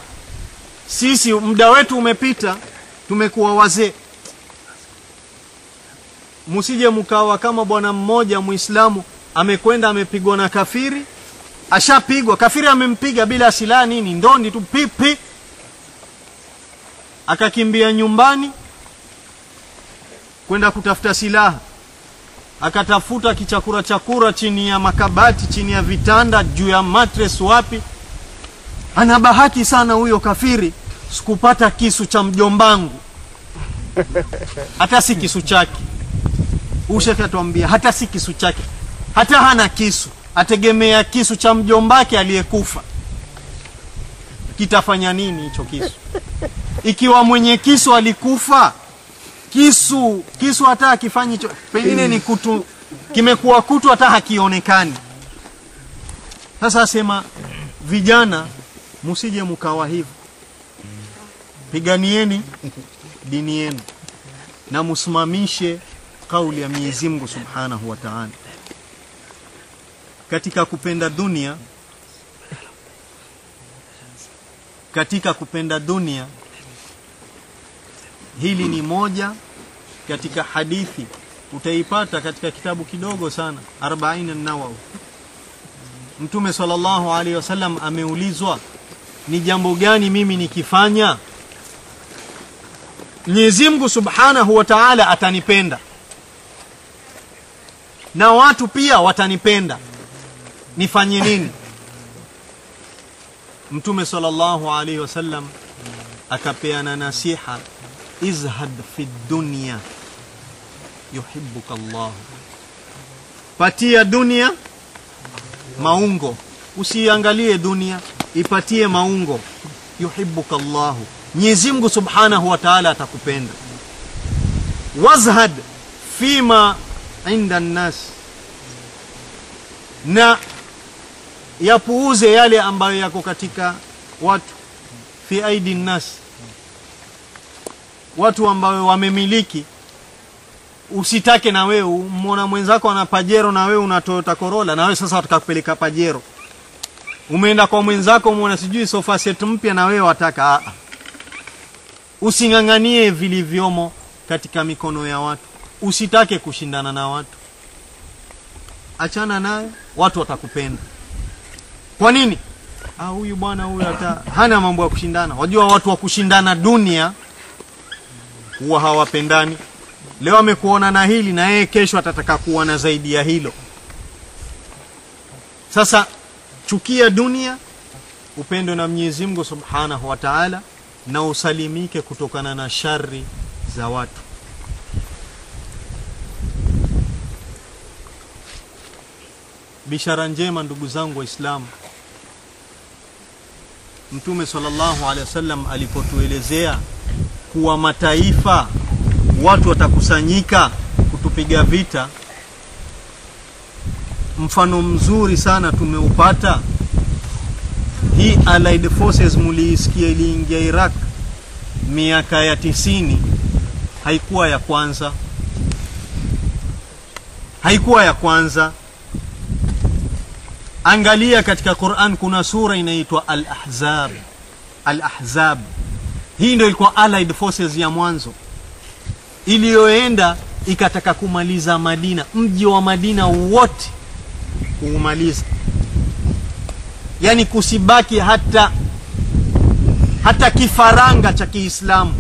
sisi muda wetu umepita tumekuwa wazee. Msije mkawa kama bwana mmoja muislamu amekwenda amepigwa na kafiri ashapigwa. Kafiri amempiga bila silaha nini? Ndondi tu pipi. Akakimbia nyumbani kwenda kutafuta silaha. Akatafuta kichakura chakura chini ya makabati chini ya vitanda juu ya matres wapi? Ana bahati sana huyo kafiri. Sikupata kisu cha mjombangu. Hata si kisu chake. Ushekhe atuambia hata si kisu chake. Hata hana kisu. Ategemea kisu cha mjombake aliyekufa. Kitafanya nini hicho kisu? Ikiwa mwenye kisu alikufa kisu kisu hata akifanyi pengine ni kutu kimekuwa kutu hata hakionekani. Sasa asema vijana musije mkawa hivyo. Piganieni dini yenu na musimamishe kauli ya Mwenyezi Mungu Subhanahu wa Ta'ala. Katika kupenda dunia katika kupenda dunia hili ni moja katika hadithi. Utaipata katika kitabu kidogo sana 40 an-Nawawi Mtume sallallahu alaihi wasallam ameulizwa ni jambo gani mimi nikifanya? Mwenyezi Mungu Subhanahu wa Ta'ala atanipenda. Na watu pia watanipenda. Nifanye nini? Mtume sallallahu alaihi wasallam akapeana nasiha izhad fi dunya yuhibbuka Allah. Patia dunia maungo. Usiangalie dunia ipatie maungo. Yuhibbuka Allah. Mwenyezi Mungu Subhanahu wa Ta'ala atakupenda. Wazhad fima inda nnas na yapuuze yale ambayo yako katika watu. Fi aidi nnas watu ambao wamemiliki. Usitake na wewe umeona mwenzako ana pajero na wewe una Toyota Corolla na wewe sasa wataka kupeleka pajero. Umeenda kwa mwenzako umeona sijui sofa set mpya na wewe wataka a using'ang'anie vilivyomo katika mikono ya watu. Usitake kushindana na watu. Achana naye watu watakupenda. Kwa nini? Ah huyu bwana huyu hata hana mambo ya kushindana. Wajua watu wa kushindana dunia huwa hawapendani. Leo amekuona na hili na yeye kesho atataka kuwa na zaidi ya hilo. Sasa chukia dunia upendo na Mwenyezi Mungu Subhanahu wa Ta'ala na usalimike kutokana na shari za watu. Bishara njema ndugu zangu waislamu. Mtume sallallahu alaihi wasallam alipotuelezea kuwa mataifa. Watu watakusanyika kutupiga vita. Mfano mzuri sana tumeupata. Hii allied forces muliisikia iliingia iraq miaka ya tisini. Haikuwa ya kwanza. Haikuwa ya kwanza. Angalia katika quran kuna sura inaitwa al-ahzab. Al-ahzab hii ndio ilikuwa allied forces ya mwanzo. Iliyoenda ikataka kumaliza madina mji wa madina wote kuumaliza. Yaani kusibaki hata hata kifaranga cha kiislamu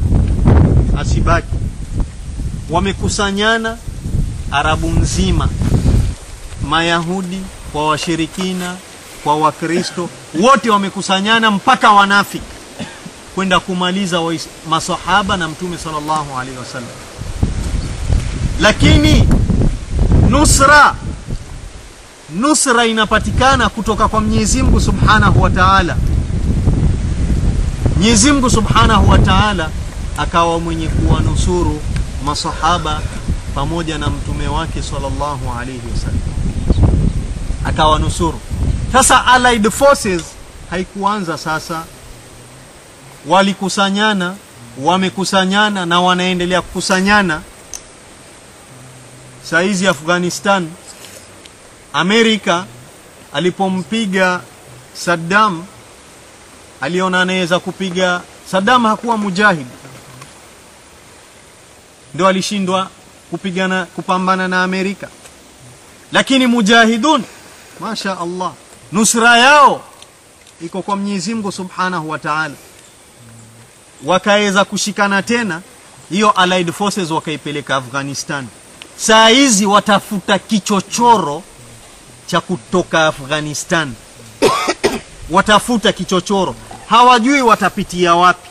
asibaki. Wamekusanyana arabu nzima mayahudi kwa washirikina kwa wakristo wote wamekusanyana mpaka wanafiki kwenda kumaliza wa masahaba na mtume sallallahu alaihi wasallam lakini nusra nusra inapatikana kutoka kwa Mwenyezi Mungu Subhanahu wa Ta'ala. Mwenyezi Mungu Subhanahu wa Ta'ala akawa mwenye kuwanusuru masahaba pamoja na mtume wake sallallahu alayhi wasallam, akawanusuru. Sasa allied forces haikuanza sasa, walikusanyana, wamekusanyana na wanaendelea kukusanyana. Saizi Afghanistan Amerika alipompiga Saddam aliona anaweza kupiga Saddam hakuwa mujahid. Ndio alishindwa kupigana kupambana na Amerika. Lakini mujahidun masha Allah nusra yao iko kwa Mwenyezi Mungu Subhanahu wa Ta'ala wakaweza kushikana tena. Hiyo allied forces wakaipeleka Afghanistan. Saa hizi watafuta kichochoro cha kutoka Afghanistan. Watafuta kichochoro. Hawajui watapitia wapi.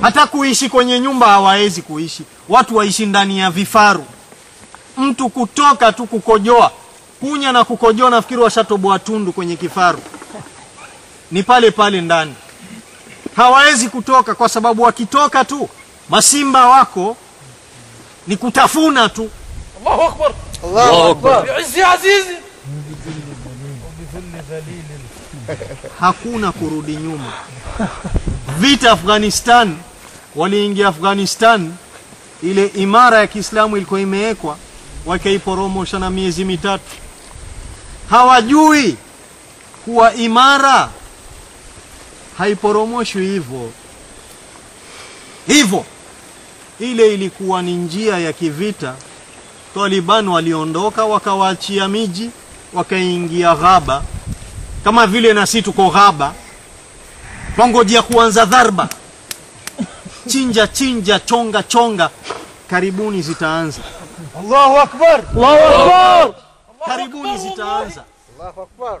Hata kuishi kwenye nyumba hawawezi kuishi. Watu waishi ndani ya vifaru. Mtu kutoka tu kukojoa kunya na kukojoa nafikiri washatoboa tundu kwenye kifaru ni pale pale ndani, hawawezi kutoka, kwa sababu wakitoka tu masimba wako ni kutafuna tu. Allahu akbar, Allahu akbar, hakuna kurudi nyuma. Vita Afghanistan, waliingia Afghanistan, ile imara ya Kiislamu ilikuwa imewekwa, wakaiporomosha na miezi mitatu. Hawajui kuwa imara haiporomoshwi hivyo hivyo. Ile ilikuwa ni njia ya kivita. Taliban waliondoka wakawaachia miji, wakaingia ghaba, kama vile nasi tuko ghaba, pangojia kuanza dharba. Chinja chinja, chonga chonga, karibuni zitaanza. Allahu akbar, Allahu akbar, karibuni zitaanza. Allahu akbar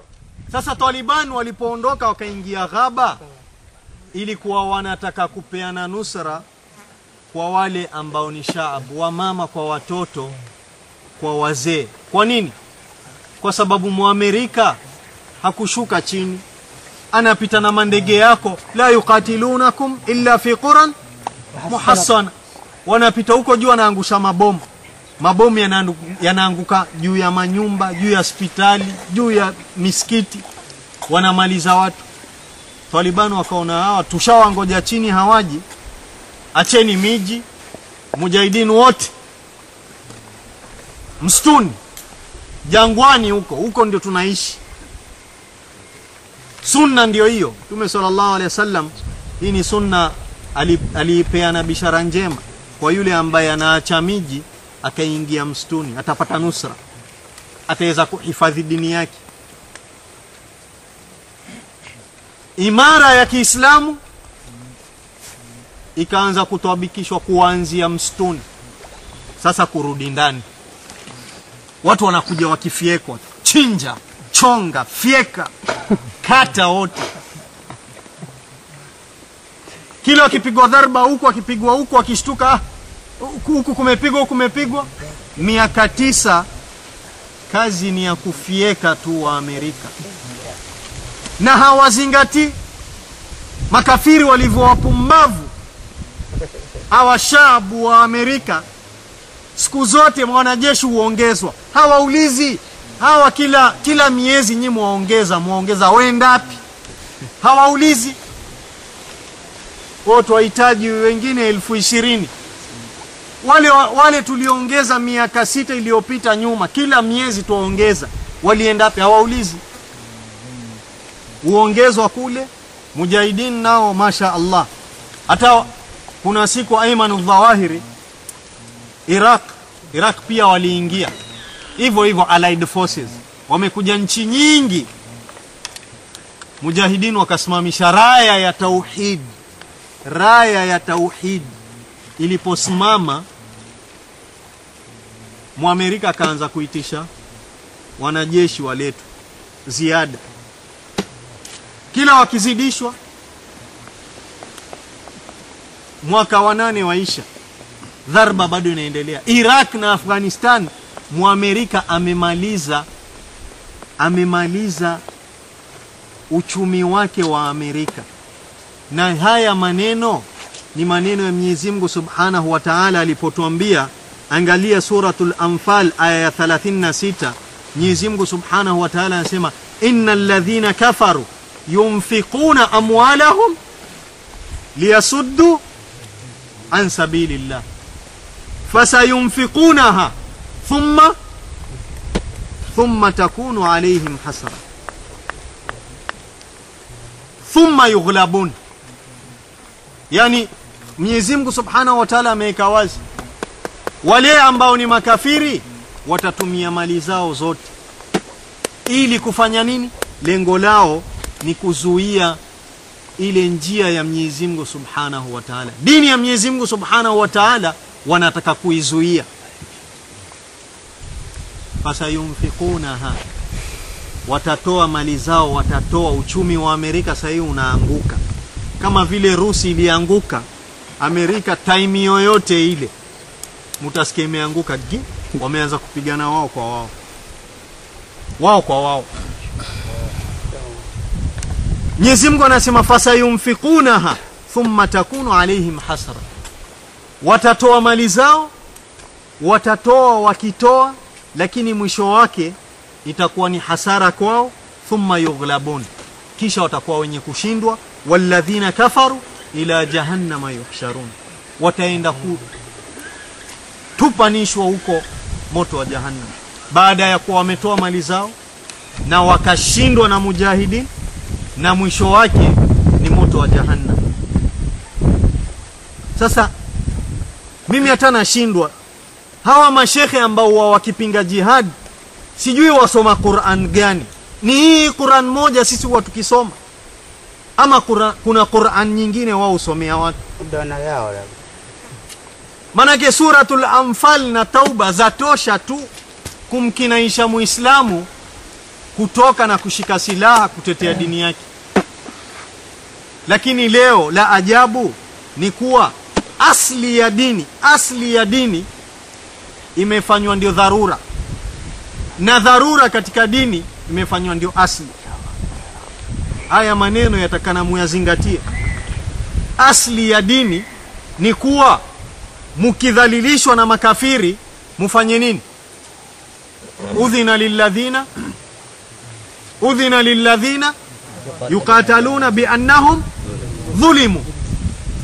sasa taliban walipoondoka wakaingia ghaba ilikuwa wanataka kupeana nusra kwa wale ambao ni shaabu wamama kwa watoto kwa wazee. Kwa nini? Kwa sababu muamerika hakushuka chini. Anapita na mandege yako la yuqatilunakum illa fi quran muhassana wanapita huko juu anaangusha mabomu mabomu yanaanguka juu ya manyumba juu ya hospitali juu ya misikiti. Wanamaliza watu. Taliban wakaona hawa tushawangoja chini hawaji. Acheni miji. Mujahidini wote. Msituni. Jangwani huko. Huko ndio tunaishi. Sunna ndio hiyo. Mtume sallallahu alaihi wasallam hii ni sunna alipeana bishara njema kwa yule ambaye anaacha miji akaingia msituni atapata nusra ataweza kuhifadhi dini yake. Imara ya kiislamu ikaanza kutabikishwa kuanzia msituni sasa kurudi ndani. Watu wanakuja wakifyekwa chinja chonga fyeka kata wote. Kila akipigwa dharba huku akipigwa huku akishtuka ah, huku kumepigwa huku kumepigwa. Miaka tisa kazi ni ya kufieka tu wa Amerika. Na hawazingatii. Makafiri walivyowapumbavu hawa shabu wa Amerika. Siku zote mwanajeshi huongezwa, hawaulizi. Hawa kila kila miezi nyi mwaongeza mwaongeza. Wendapi? Hawaulizi. Wote wahitaji wengine elfu ishirini wale, wale tuliongeza miaka sita iliyopita nyuma, kila miezi tuwaongeza, wapi? Hawaulizi, huongezwa kule. Mujahidin nao masha Allah, hata kuna siku Ayman Dhawahiri Iraq, Iraq pia waliingia. Hivyo hivyo, allied forces. Wamekuja nchi nyingi, mujahidin wakasimamisha raya ya tauhid. Raya ya tauhid. Iliposimama, Mwamerika akaanza kuitisha wanajeshi waletwe ziada, kila wakizidishwa, mwaka wa nane waisha, dharba bado inaendelea. Iraq na Afghanistan, Mwamerika amemaliza amemaliza uchumi wake wa Amerika, na haya maneno ni maneno ya Mwenyezi Mungu Subhanahu wa Ta'ala alipotuambia, angalia suratul Anfal aya ya 36. Mwenyezi Mungu Subhanahu wa Ta'ala anasema innal ladhina kafaru yunfiquna amwalahum liyasuddu an sabilillah fasayunfiqunaha thumma thumma takunu alayhim hasara thumma yughlabun yani Mwenyezi Mungu Subhanahu wa Ta'ala ameweka wazi wale ambao ni makafiri watatumia mali zao zote ili kufanya nini? Lengo lao ni kuzuia ile njia ya Mwenyezi Mungu Subhanahu wa Ta'ala. Dini ya Mwenyezi Mungu Subhanahu wa Ta'ala wanataka kuizuia. Fasayunfiqunaha, watatoa mali zao, watatoa. Uchumi wa Amerika sasa hivi unaanguka kama vile Rusi ilianguka. Amerika time yoyote ile mutasikia imeanguka, gi wameanza kupigana wao kwa wao, wao kwa wao. Mwenyezi Mungu anasema fasayunfikunaha thumma takunu alaihim hasra, watatoa mali zao, watatoa wakitoa, lakini mwisho wake itakuwa ni hasara kwao. Thumma yughlabun, kisha watakuwa wenye kushindwa. Walladhina kafaru ila jahannama yuhsharun, wataenda kutupanishwa huko moto wa jahannam, baada ya kuwa wametoa mali zao na wakashindwa na mujahidin na mwisho wake ni moto wa jahannam. Sasa mimi hata nashindwa hawa mashekhe ambao wa wakipinga jihad, sijui wasoma Qur'an gani? Ni hii Qur'an moja sisi huwa tukisoma ama kuna Qur'an nyingine wao usomea watu? Manake suratul Anfal na Tauba zatosha tu kumkinaisha Muislamu kutoka na kushika silaha kutetea dini yake. Lakini leo la ajabu ni kuwa asli ya dini, asli ya dini imefanywa ndio dharura, na dharura katika dini imefanywa ndio asli. Haya maneno yatakana muyazingatie. Asli ya dini ni kuwa mukidhalilishwa na makafiri mufanye nini? udhina lilladhina udhina lilladhina yuqataluna biannahum dhulimu,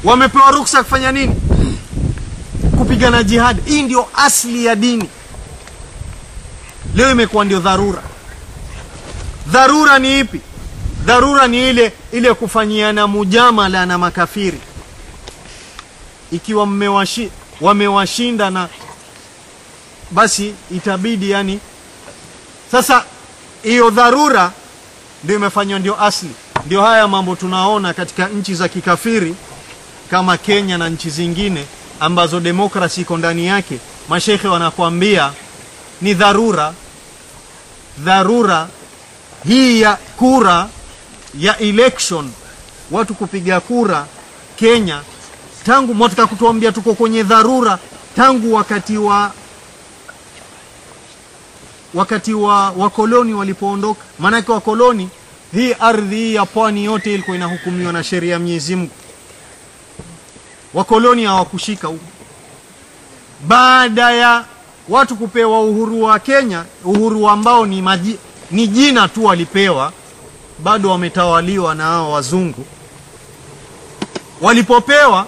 wamepewa ruksa kufanya nini? Kupigana jihad. Hii ndio asli ya dini. Leo imekuwa ndio dharura. Dharura ni ipi? Dharura ni ile ile kufanyiana mujamala na makafiri, ikiwa wamewashinda na basi itabidi yani sasa hiyo dharura ndio imefanywa ndio asli. Ndio haya mambo tunaona katika nchi za kikafiri kama Kenya na nchi zingine ambazo demokrasi iko ndani yake. Mashekhe wanakuambia ni dharura, dharura hii ya kura ya election, watu kupiga kura Kenya, tangu mwataka kutuambia tuko kwenye dharura tangu wakati wa wakati wa wakoloni walipoondoka. Maanake wakoloni hii ardhi hii ya pwani yote ilikuwa inahukumiwa na sheria ya Mwenyezi Mungu. Wakoloni hawakushika huko. Baada ya watu kupewa uhuru wa Kenya uhuru ambao ni, maji, ni jina tu walipewa bado wametawaliwa na hao wazungu. Walipopewa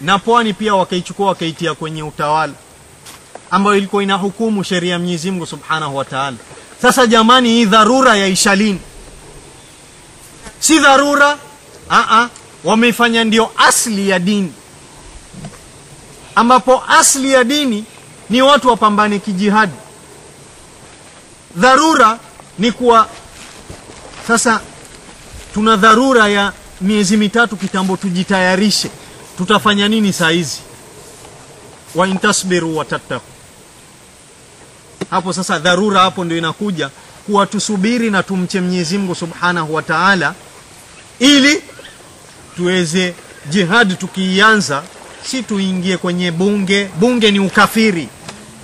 na pwani pia wakaichukua wakaitia kwenye utawala ambayo ilikuwa inahukumu sheria ya Mwenyezi Mungu Subhanahu wa Ta'ala. Sasa jamani, hii dharura ya ishalini si dharura a wameifanya ndio asli ya dini, ambapo asli ya dini ni watu wapambane kijihadi. Dharura ni kuwa sasa tuna dharura ya miezi mitatu kitambo, tujitayarishe tutafanya nini saa hizi? Wa intasbiru watattaku hapo sasa dharura hapo ndio inakuja kuwa tusubiri na tumche Mwenyezi Mungu Subhanahu wa Ta'ala ili tuweze jihad tukiianza si tuingie kwenye bunge. Bunge ni ukafiri.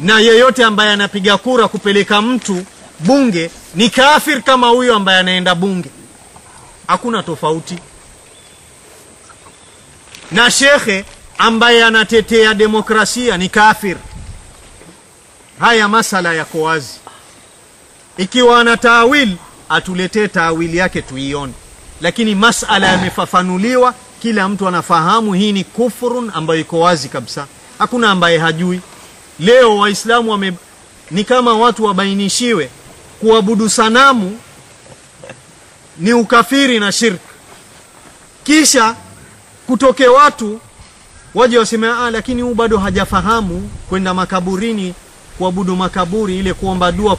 Na yeyote ambaye anapiga kura kupeleka mtu bunge ni kafir kama huyo ambaye anaenda bunge. Hakuna tofauti na shekhe ambaye anatetea demokrasia ni kafir. Haya masala yako wazi. Ikiwa ana taawil atuletee taawili yake tuione. Lakini masala yamefafanuliwa kila mtu anafahamu hii ni kufurun ambayo iko wazi kabisa. Hakuna ambaye hajui. Leo waislamu wame ni kama watu wabainishiwe kuabudu sanamu ni ukafiri na shirki, kisha kutoke watu waje waseme ah, lakini huu bado hajafahamu kwenda makaburini kuabudu makaburi ile kuomba dua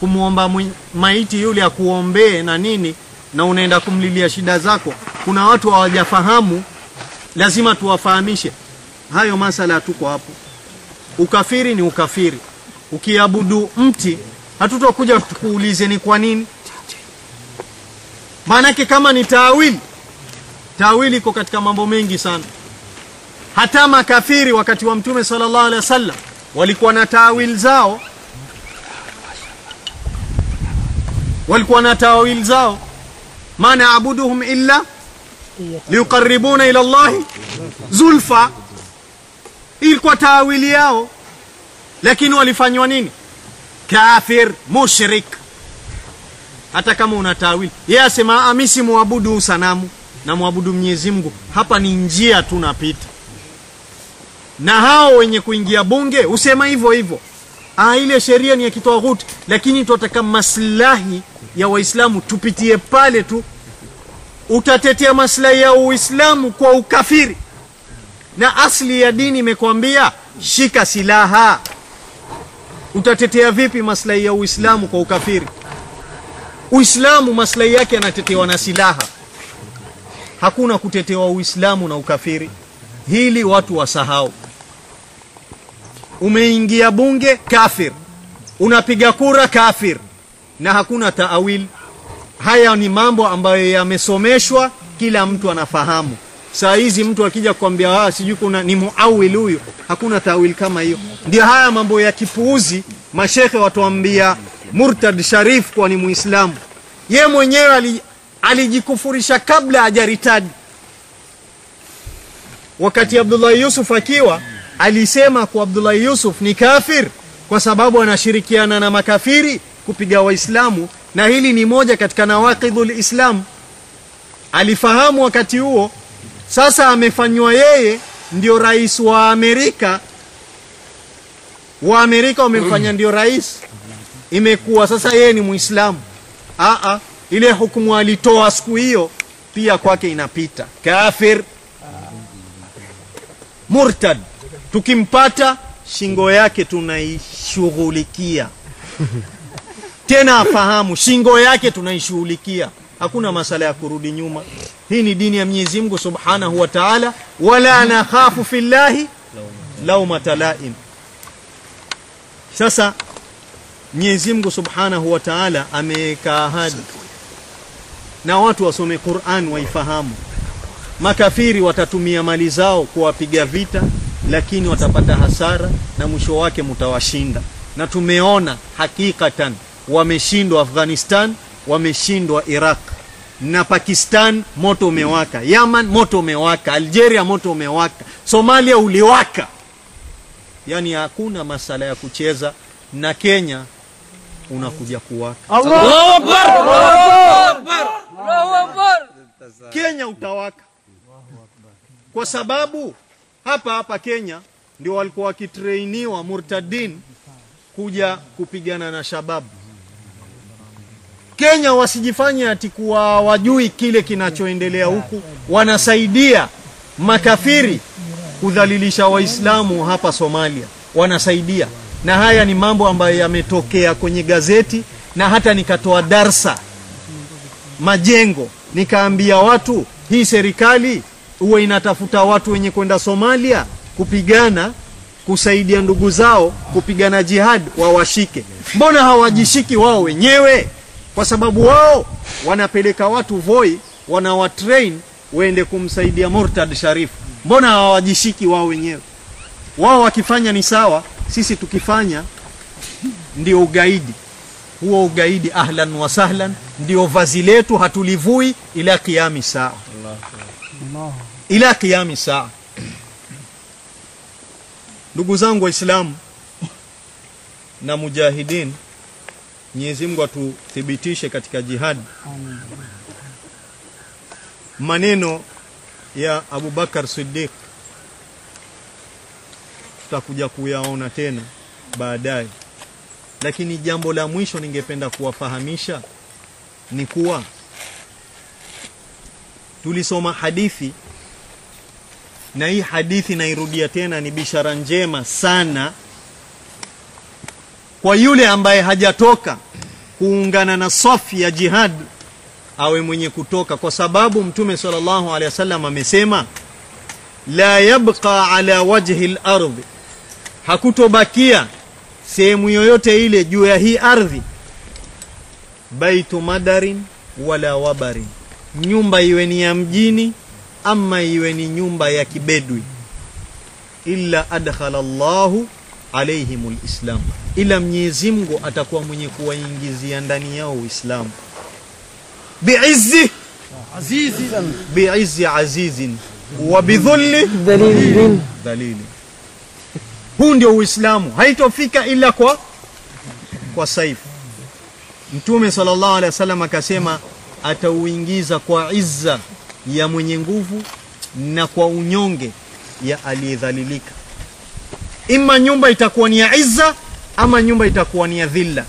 kumwomba maiti yule akuombee na nini na unaenda kumlilia shida zako. Kuna watu hawajafahamu lazima tuwafahamishe. Hayo masala tuko hapo. Ukafiri ni ukafiri. Ukiabudu mti hatutokuja tukuulize ni kwa nini. Maanake kama ni taawili taawili iko katika mambo mengi sana. Hata makafiri wakati wa mtume sallallahu alaihi wasallam walikuwa na tawil zao. Walikuwa na tawil zao. Ma naabuduhum illa liqarribuna ila Allahi zulfa. Ilikuwa taawili yao. Lakini walifanywa nini? Kafir mushrik. Hata kama una tawili yeye asema amisi muabudu sanamu na muabudu Mwenyezi Mungu. Hapa ni njia tu napita na hao wenye kuingia bunge usema hivyo hivyo. Ah ile sheria ni ya kitawaghuti lakini tunataka maslahi ya waislamu tupitie pale tu. Utatetea maslahi ya uislamu kwa ukafiri. Na asli ya dini imekwambia shika silaha. Utatetea vipi maslahi ya uislamu kwa ukafiri? Uislamu maslahi yake yanatetewa na silaha hakuna kutetewa uislamu na ukafiri. Hili watu wasahau. Umeingia bunge kafir. Unapiga kura kafir. Na hakuna taawil. Haya ni mambo ambayo yamesomeshwa kila mtu anafahamu. Saa hizi mtu akija kukwambia ah, sijui kuna ni muawil huyu. Hakuna taawil kama hiyo. Ndio haya mambo ya kipuuzi. Mashekhe watuambia murtad sharif kwa ni muislamu. Ye mwenyewe alijikufurisha kabla hajaritadi wakati Abdullah yusuf akiwa alisema kwa Abdullah yusuf ni kafir kwa sababu anashirikiana na makafiri kupiga waislamu na hili ni moja katika nawaqidhul islam. Alifahamu wakati huo sasa amefanywa yeye ndio rais wa amerika. Wa amerika wamemfanya ndio rais. Imekuwa sasa yeye ni muislamu. Aa, ile hukumu alitoa siku hiyo pia kwake inapita. Kafir. Murtad. Tukimpata shingo yake tunaishughulikia. Tena afahamu shingo yake tunaishughulikia. Hakuna masala ya kurudi nyuma. Hii ni dini ya Mwenyezi Mungu Subhanahu wa Ta'ala. Wala nakhafu fillahi laumata laim sasa Mwenyezi Mungu Subhanahu wa Ta'ala ameweka ahadi na watu wasome Qur'an waifahamu. Makafiri watatumia mali zao kuwapiga vita lakini watapata hasara na mwisho wake mutawashinda, na tumeona hakikatan wameshindwa Afghanistan, wameshindwa Iraq. Na Pakistan, moto umewaka. Yaman moto umewaka, Algeria moto umewaka, Somalia uliwaka. Yani hakuna masala ya kucheza, na Kenya unakuja kuwaka. Kenya utawaka kwa sababu hapa hapa Kenya ndio walikuwa wakitreiniwa murtadin kuja kupigana na shababu. Kenya wasijifanye ati kuwa wajui kile kinachoendelea huku, wanasaidia makafiri kudhalilisha Waislamu hapa Somalia, wanasaidia. Na haya ni mambo ambayo yametokea kwenye gazeti, na hata nikatoa darsa majengo, nikaambia watu hii serikali huwa inatafuta watu wenye kwenda Somalia kupigana kusaidia ndugu zao kupigana jihad, wawashike. Mbona hawajishiki wao wenyewe? Kwa sababu wao wanapeleka watu Voi, wanawatrain waende kumsaidia Murtad Sharif. Mbona hawajishiki wao wenyewe? Wao wakifanya ni sawa, sisi tukifanya ndio ugaidi. Huo ugaidi ahlan wa sahlan, ndio vazi letu, hatulivui ila kiami saa, ila kiami saa. Ndugu zangu Waislamu na mujahidin, Mwenyezi Mungu atuthibitishe katika jihadi. Maneno ya Abubakar Siddiq tutakuja kuyaona tena baadaye, lakini jambo la mwisho ningependa kuwafahamisha ni kuwa tulisoma hadithi na hii hadithi nairudia tena, ni bishara njema sana kwa yule ambaye hajatoka kuungana na safi ya jihad, awe mwenye kutoka, kwa sababu Mtume sallallahu alaihi wasallam amesema, la yabqa ala wajhi al-ardh, hakutobakia sehemu yoyote ile juu ya hii ardhi. Baitu madarin wala wabarin. Nyumba iwe ni ya mjini ama iwe ni nyumba ya kibedwi. Illa adkhala Allahu alaihimul islam. Ila Mwenyezi Mungu atakuwa mwenye kuwaingizia ndani yao Uislamu. Biizzi azizin biizzi azizin. Wa bidhulli dhalilin. Dhalilin. Huu ndio Uislamu, haitofika ila kwa kwa saifu. Mtume sallallahu alaihi wasallam akasema atauingiza kwa izza ya mwenye nguvu na kwa unyonge ya aliyedhalilika. Ima nyumba itakuwa ni ya izza ama nyumba itakuwa ni ya dhilla.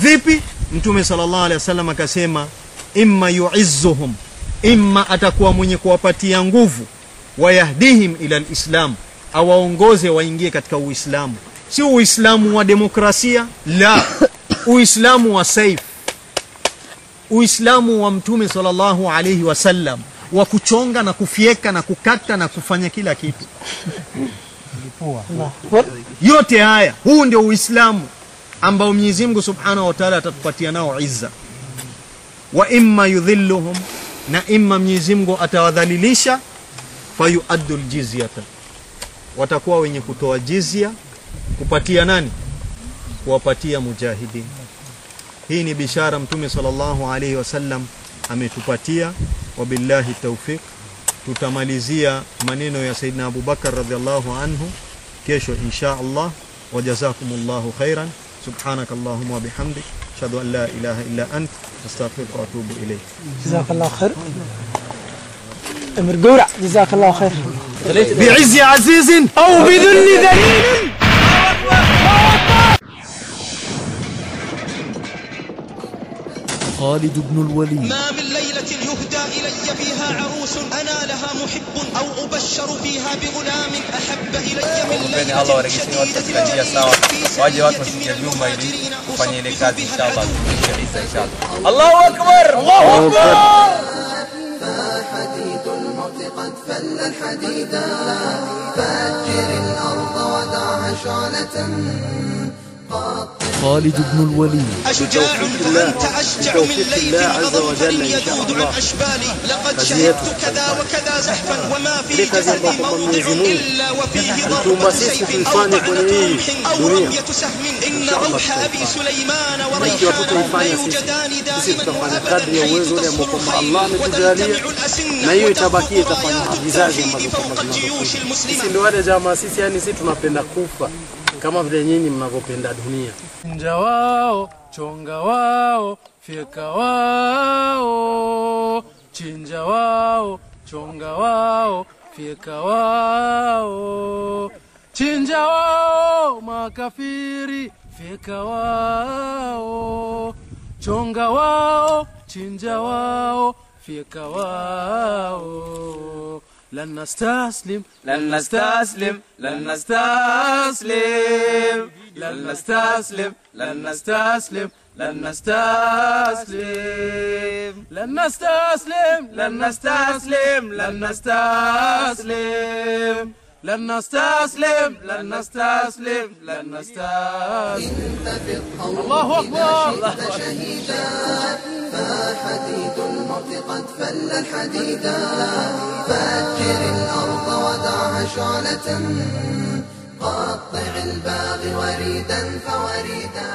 Vipi? Mtume sallallahu alaihi wasallam akasema imma yuizzuhum, imma atakuwa mwenye kuwapatia nguvu, wayahdihim ila alislam, awaongoze waingie katika Uislamu, si Uislamu wa demokrasia, la, Uislamu wa saif, Uislamu wa Mtume sallallahu alaihi wasallam wa kuchonga na kufyeka na kukata na kufanya kila kitu. Yote haya, huu ndio Uislamu ambao Mwenyezi Mungu Subhanahu wa Ta'ala atatupatia nao izza. Wa imma yudhilluhum, na imma Mwenyezi Mungu atawadhalilisha, fayuaddu aljizyata, watakuwa wenye kutoa jizya kupatia nani? Kuwapatia mujahidin. Hii ni bishara Mtume sallallahu alaihi wasallam ametupatia. Wabillahi taufiq. Tutamalizia maneno ya Saidina Abu Bakar radhiallahu anhu kesho insha Allah. Wajazakumullahu khairan. Wa bihamdik ashhadu an la ilaha illa ant astaghfiruka wa atubu ilayk. جزاك الله خير أمر قورع جزاك الله خير بعز عزيز أو بذل ذليل. خالد بن الوليد. ما من ليلة يهدى إلي فيها عروس أنا لها محب أو أبشر فيها بغلام أحب إلي من ليلة شديدة الجليل واجي في اليوم يلي فني لكاد إن شاء الله الله أكبر الله أكبر قد فل الحديدا فأجر الأرض ودعها شعلة. قاطرة خالد بن الوليد. أشجاع فأنت أشجع من ليث أظفر يذود عن أشبالي لقد شهدت كذا وكذا زحفا وما في جسدي موضع إلا وفيه ضربة سيف أو طعنة رمح أو رمية سهم. إن روح أبي سليمان وريحان لا يوجدان دائما وأبدا حيث تصرخ خيل وتلتمع vizazi بالتوحيد ambavyo فوق الجيوش المسلمة. Kama vile nyinyi mnavyopenda dunia. Nja wao, chonga wao, fyeka wao, chinja wao, chonga wao, fyeka wao, chinja wao, makafiri, fyeka wao, chonga wao, chinja wao, fyeka wao. لن نستسلم لن نستسلم لن نستسلم لن نستسلم لن نستسلم لن نستسلم لن نستسلم لن نستسلم لن نستسلم. لن نستسلم لن نستسلم لن نستسلم. الله أكبر. شهيدا فحديد الموت قد فل الحديدا فأجر الأرض ودعها شعلة. قطع الباغي وريدا فوريدا.